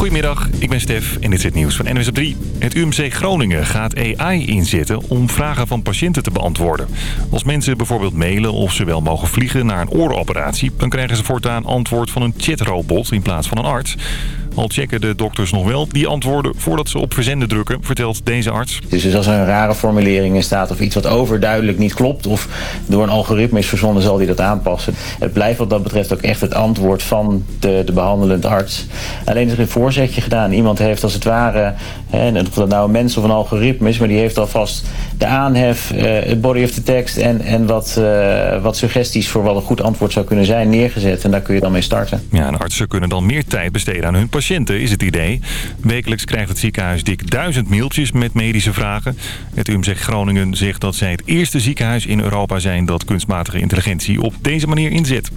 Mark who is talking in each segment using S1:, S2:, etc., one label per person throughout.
S1: Goedemiddag, ik ben Stef en dit is het nieuws van NWS op 3. Het UMC Groningen gaat AI inzetten om vragen van patiënten te beantwoorden. Als mensen bijvoorbeeld mailen of ze wel mogen vliegen naar een orenoperatie... dan krijgen ze voortaan antwoord van een chatrobot in plaats van een arts. Al checken de dokters nog wel die antwoorden voordat ze op verzenden drukken, vertelt deze arts.
S2: Dus als er een rare formulering in staat of iets wat overduidelijk niet klopt... of door een algoritme is verzonnen, zal die dat aanpassen. Het blijft wat dat betreft ook echt het antwoord van de, de behandelend arts. Alleen is er een voorzetje gedaan. Iemand heeft als het ware, hè, of dat nou een mens of een algoritme is... maar die heeft alvast de aanhef, uh, het body of the text... en, en wat, uh, wat suggesties voor wat een goed antwoord zou kunnen zijn neergezet. En daar kun je dan mee starten.
S1: Ja, en artsen kunnen dan meer tijd besteden aan hun patiënten patiënten is het idee. Wekelijks krijgt het ziekenhuis dik duizend mailtjes met medische vragen. Het UMC Groningen zegt dat zij het eerste ziekenhuis in Europa zijn... dat kunstmatige intelligentie op deze manier inzet.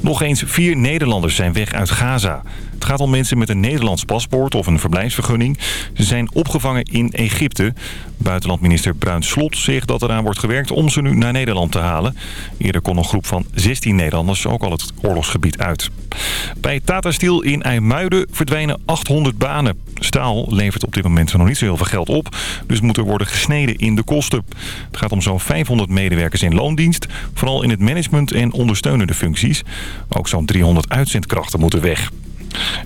S1: Nog eens vier Nederlanders zijn weg uit Gaza. Het gaat om mensen met een Nederlands paspoort of een verblijfsvergunning. Ze zijn opgevangen in Egypte. Buitenlandminister Bruin Slot zegt dat eraan wordt gewerkt om ze nu naar Nederland te halen. Eerder kon een groep van 16 Nederlanders ook al het oorlogsgebied uit. Bij Tata Steel in IJmuiden verdwijnen 800 banen. Staal levert op dit moment nog niet zo heel veel geld op. Dus moet er worden gesneden in de kosten. Het gaat om zo'n 500 medewerkers in loondienst. Vooral in het management en ondersteunende functies. Ook zo'n 300 uitzendkrachten moeten weg.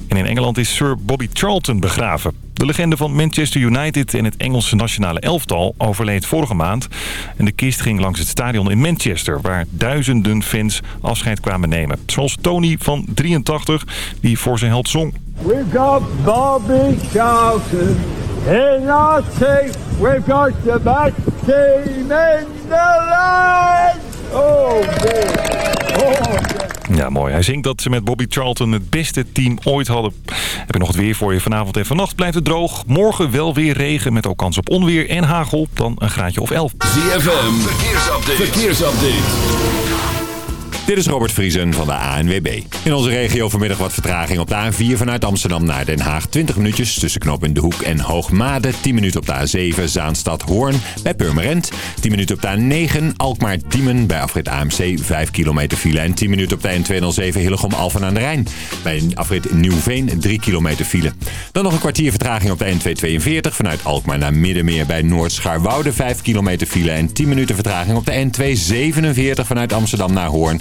S1: En in Engeland is Sir Bobby Charlton begraven. De legende van Manchester United en het Engelse nationale elftal overleed vorige maand. En de kist ging langs het stadion in Manchester... waar duizenden fans afscheid kwamen nemen. Zoals Tony van 83, die voor zijn held zong.
S3: We've got Bobby Charlton in our team. We've got the best team in the land. Oh, boy. Oh,
S1: ja, mooi. Hij zingt dat ze met Bobby Charlton het beste team ooit hadden. Heb ik nog het weer voor je. Vanavond en vannacht blijft het droog. Morgen wel weer regen met ook kans op onweer en hagel. Dan een graadje of 11.
S4: ZFM, verkeersupdate. verkeersupdate. Dit is Robert Vriesen van de ANWB. In onze regio vanmiddag wat vertraging op de A4 vanuit Amsterdam naar Den Haag. 20 minuutjes tussen Knop in de Hoek en Hoogmade. 10 minuten op de A7 Zaanstad Hoorn bij Purmerend. 10 minuten op de A9 Alkmaar Diemen bij afrit AMC. 5 kilometer file. En 10 minuten op de N207 Hillegom Alphen aan de Rijn. Bij afrit Nieuwveen 3 kilometer file. Dan nog een kwartier vertraging op de N242 vanuit Alkmaar naar Middenmeer bij Noord-Scharwoude. 5 kilometer file. En 10 minuten vertraging op de N247 vanuit Amsterdam naar Hoorn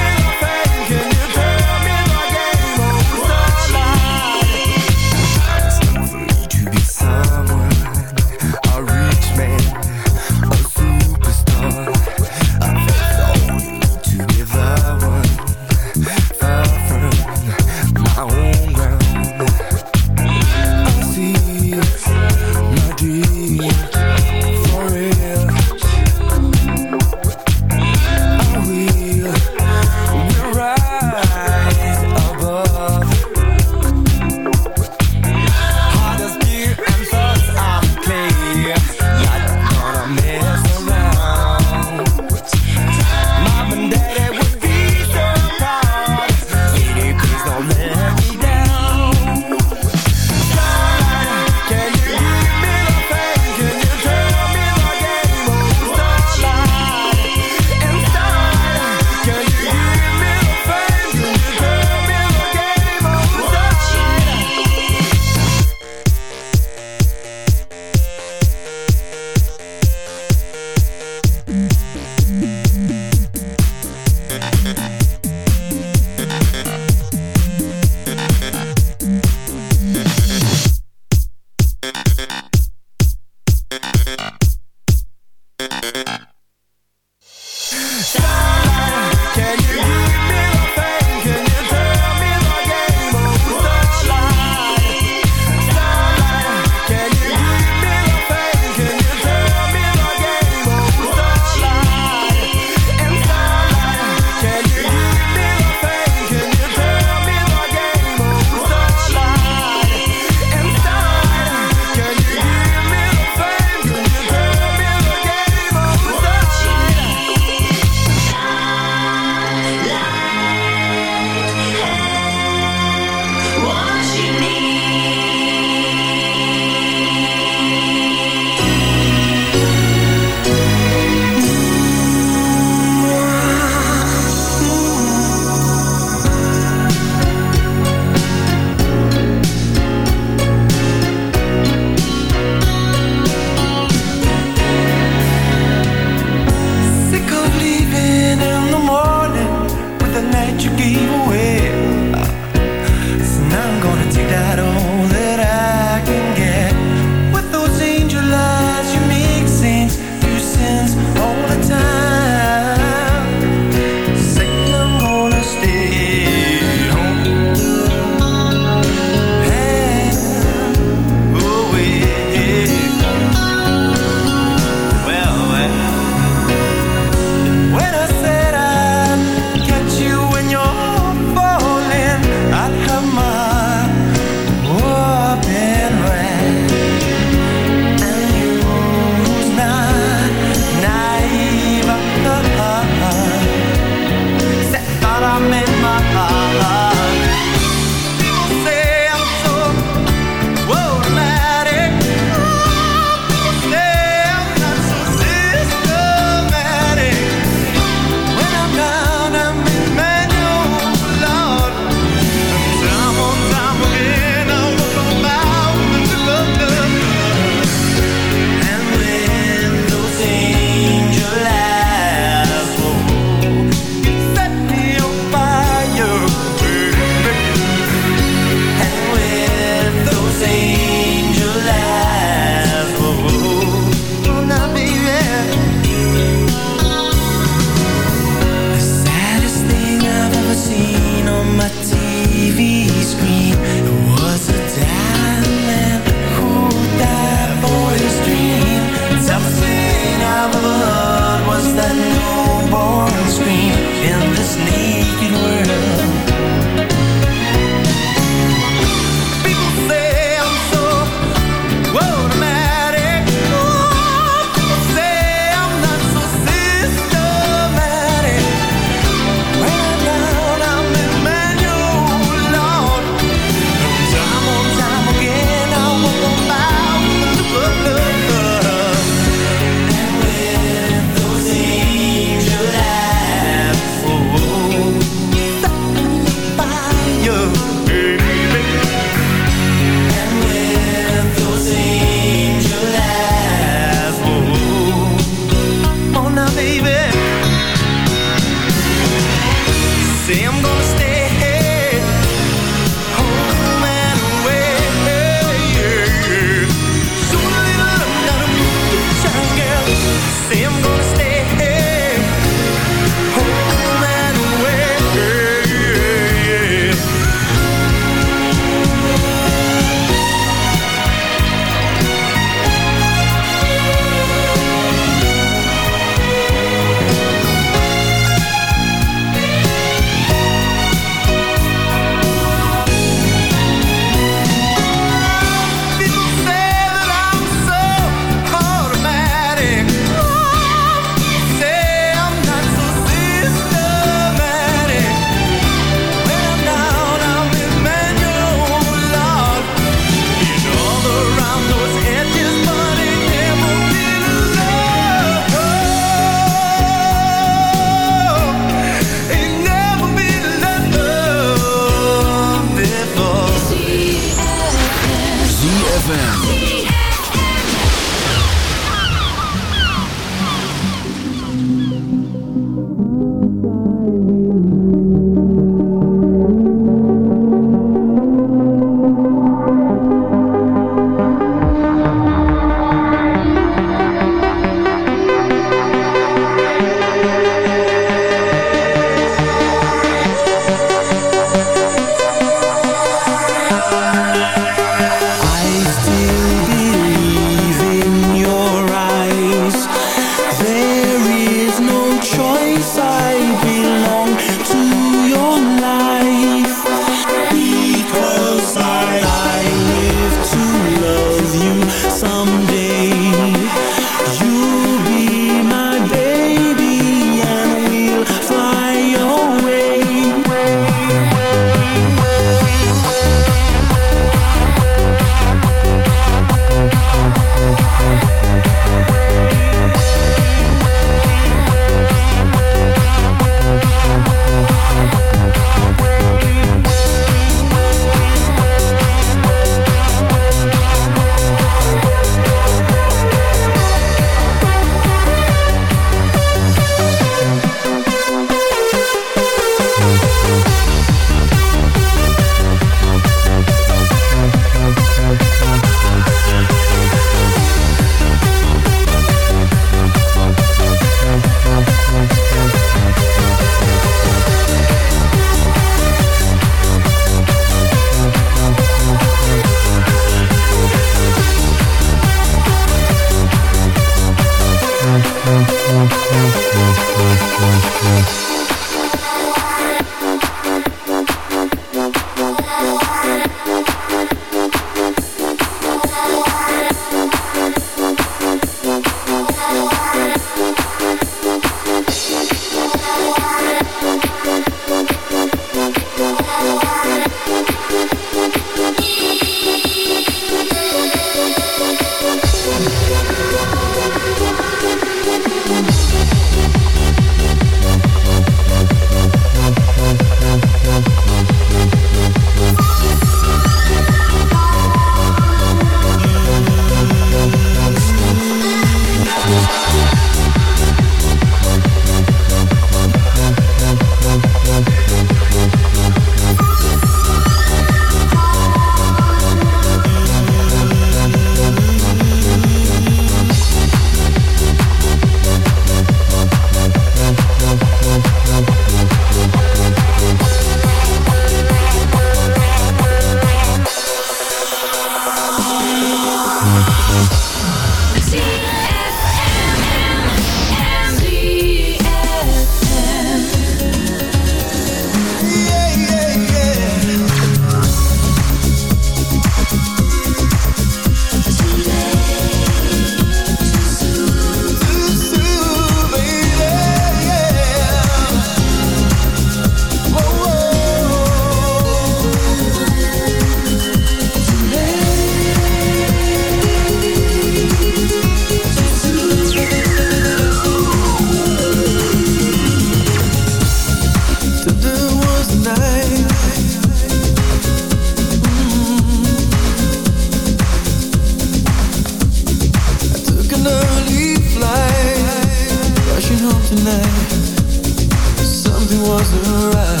S5: Something wasn't right.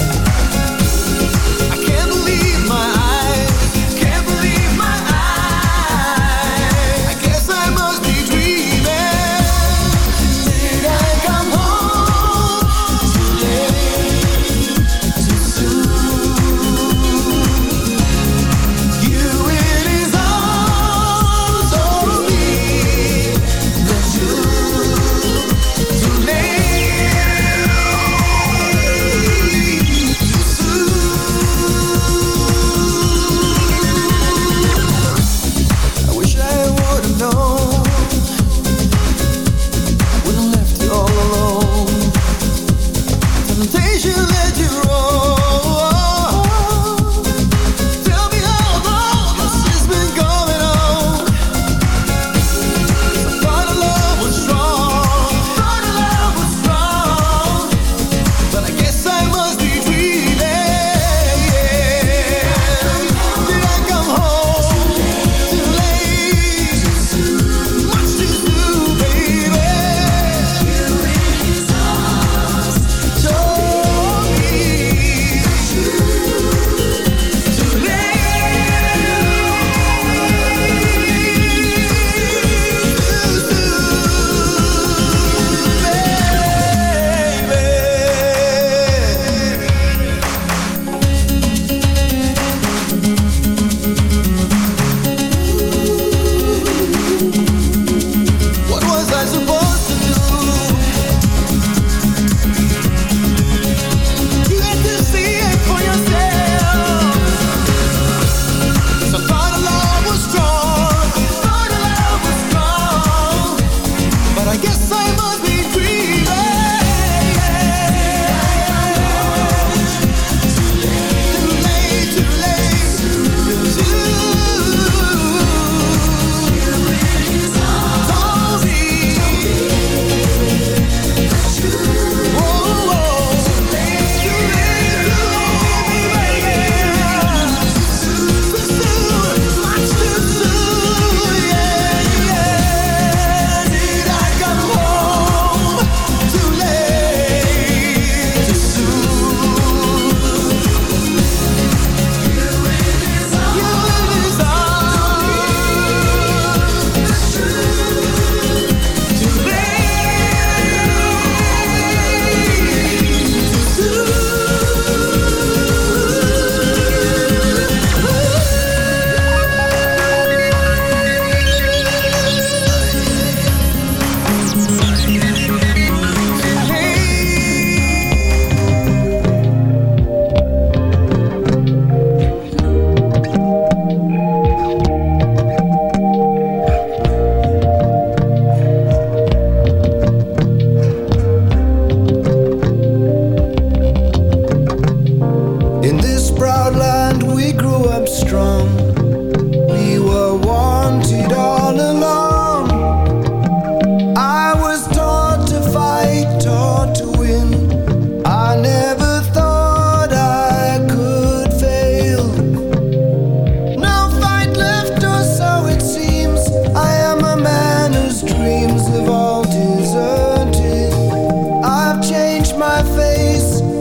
S5: I
S6: can't believe my eyes.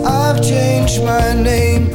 S6: I've changed my name,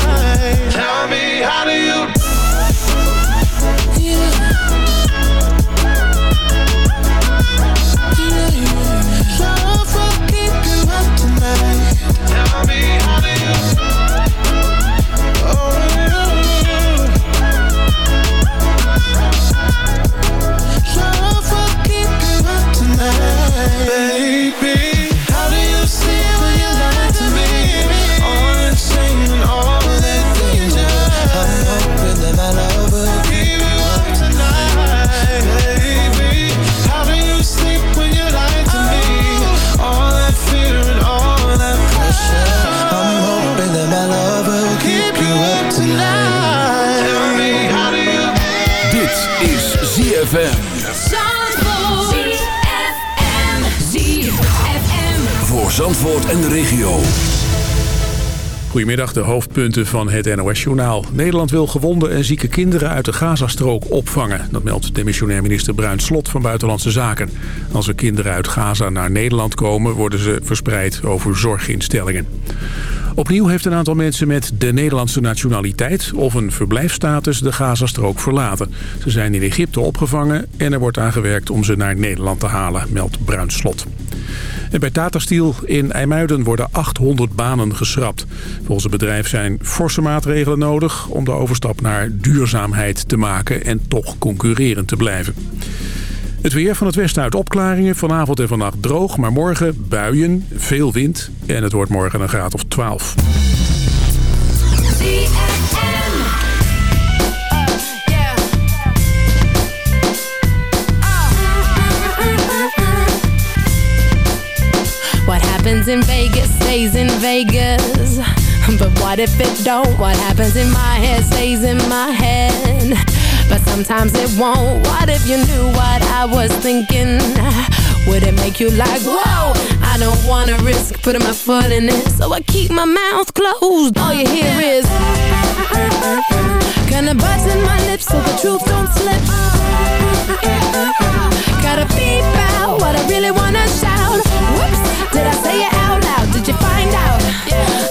S7: Is ZFM. Voor Zandvoort en de regio.
S8: Goedemiddag, de hoofdpunten van het NOS-journaal. Nederland wil gewonde en zieke kinderen uit de Gazastrook opvangen. Dat meldt demissionair minister Bruin Slot van Buitenlandse Zaken. Als er kinderen uit Gaza naar Nederland komen... worden ze verspreid over zorginstellingen. Opnieuw heeft een aantal mensen met de Nederlandse nationaliteit... of een verblijfsstatus de Gazastrook verlaten. Ze zijn in Egypte opgevangen en er wordt aangewerkt om ze naar Nederland te halen, meldt Bruin Slot. En bij Tata Steel in IJmuiden worden 800 banen geschrapt. Volgens het bedrijf zijn forse maatregelen nodig om de overstap naar duurzaamheid te maken en toch concurrerend te blijven. Het weer van het westen uit opklaringen. Vanavond en vannacht droog, maar morgen buien, veel wind. En het wordt morgen een graad of 12.
S9: What happens in Vegas stays in Vegas. But what if it don't? What happens in my head stays in my head. But sometimes it won't. What if you knew what I was thinking? Would it make you like, whoa? I don't wanna risk putting my foot in it. So I keep my mouth closed. All you hear is Kinda button my lips so the truth don't slip. Gotta beep out what I really wanna shout. Whoops, did I say it out loud? Did you find out? I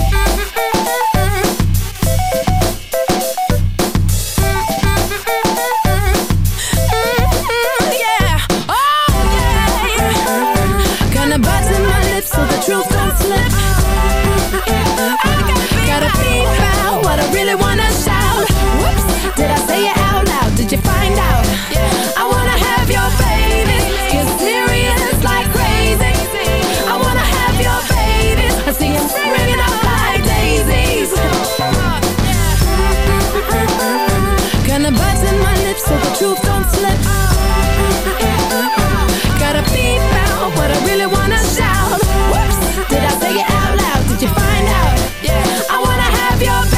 S9: My lips so the truth don't slip. Gotta beep out what I really wanna shout. Whoops, did I say it out loud? Did you find out? I wanna have your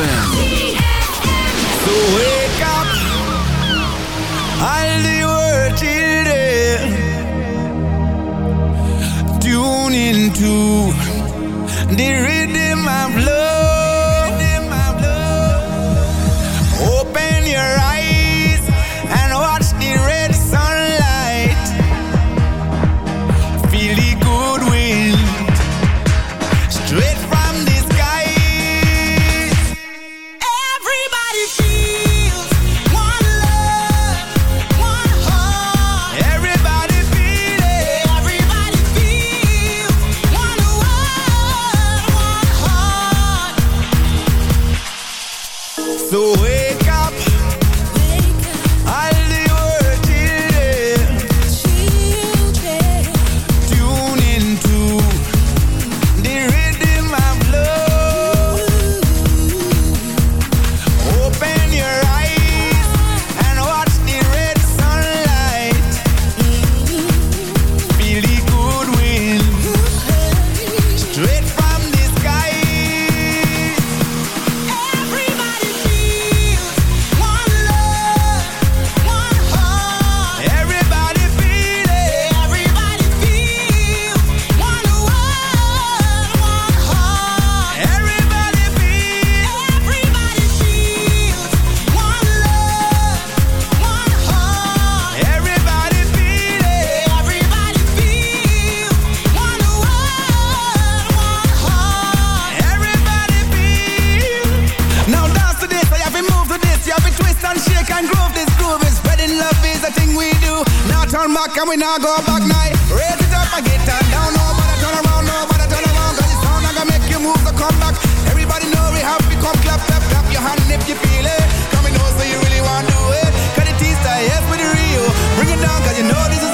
S5: ZFM. and
S10: shake and groove this groove is spreading love is a thing we do. Now turn back and we now go back night. Raise it up and get down, down, no, but turn around, no, but I turn around. Cause it's sound like I make you move so come back. Everybody know we have become. clap, clap, clap your hand if you feel it. Come and know so you really want to do it. Cause the T-Star, yes, with the real. Bring it down cause you know this is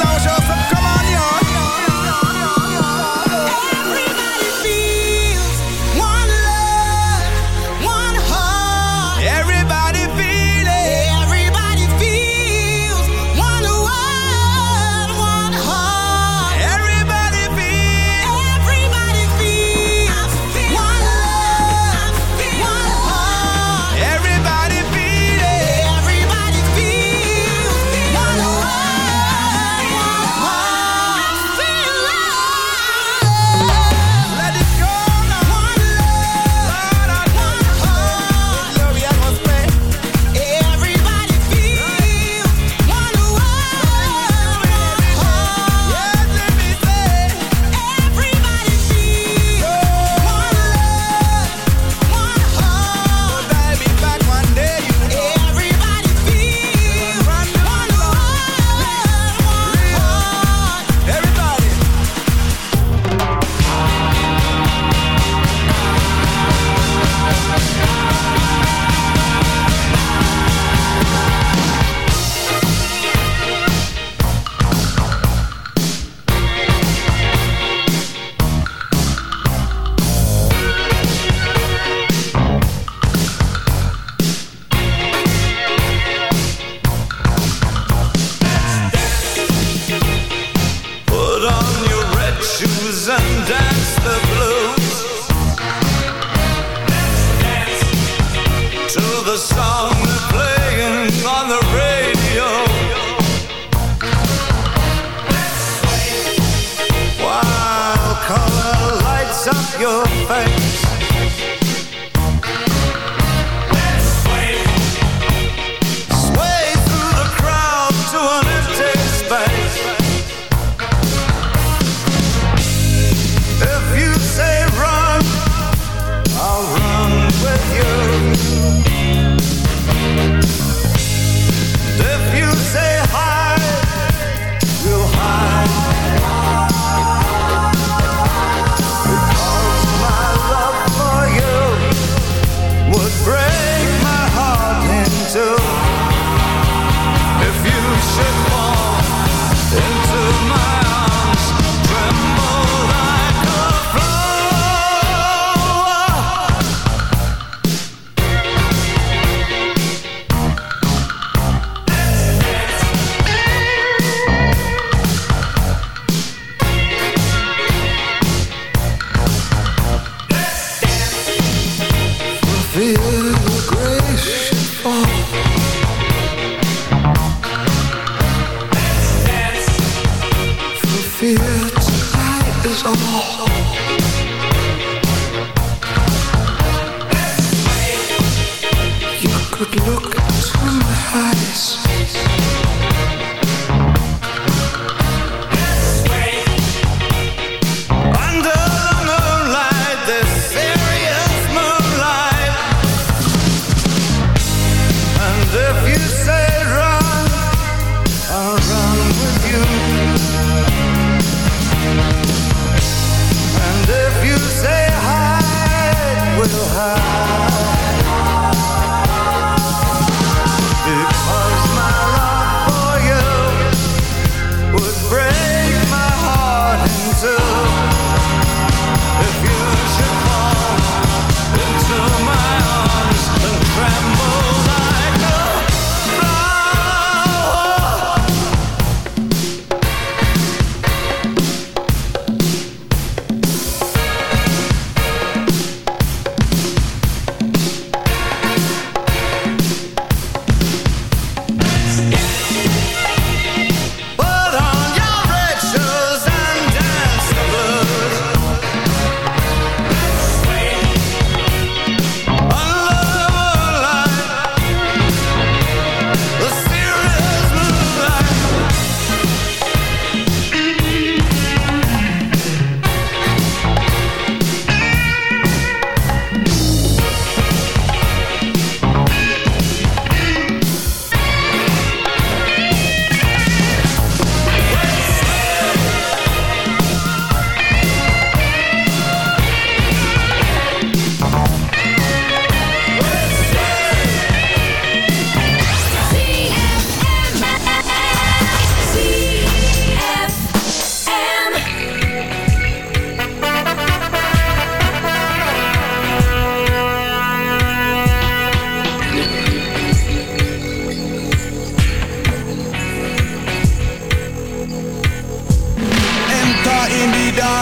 S10: shoes and dance the blues. Dance, dance. To
S6: the song.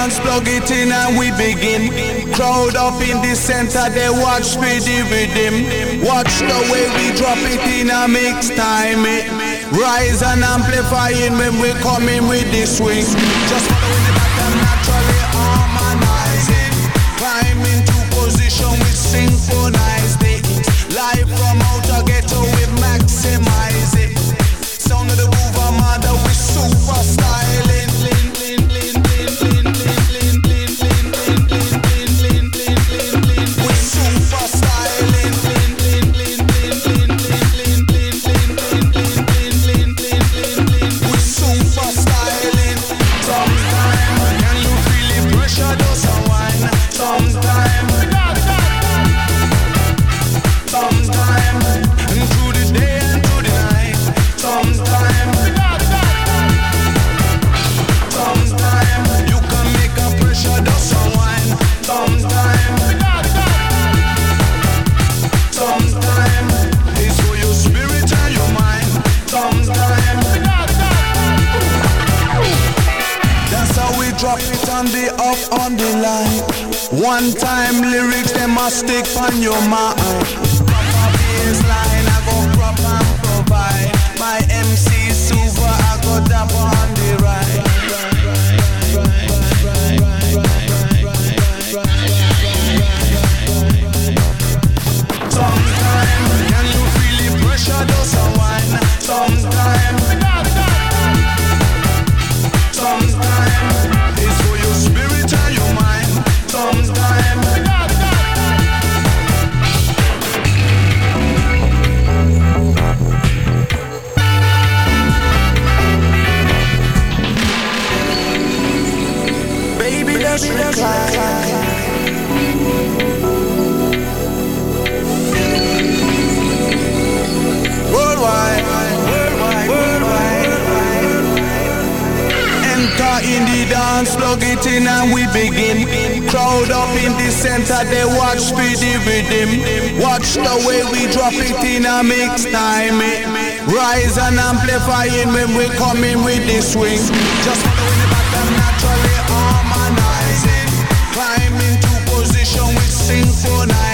S6: Dance,
S10: plug it in and we begin. Crowd up in the center, they watch me rhythm. Watch the way we drop it in a mix time. It rise and amplifying when we come in with the swing. Just following the pattern naturally harmonizing. Climb into position with synchronized it. Live from outer ghetto we maximize One time lyrics them must stick on your mind. Begin. Crowd up in the center, they watch for the rhythm. Watch the way we drop it in a mix time. Eh. Rise and amplifying when we come in with the swing. Just following the pattern naturally harmonizing. Climb into position with synchronized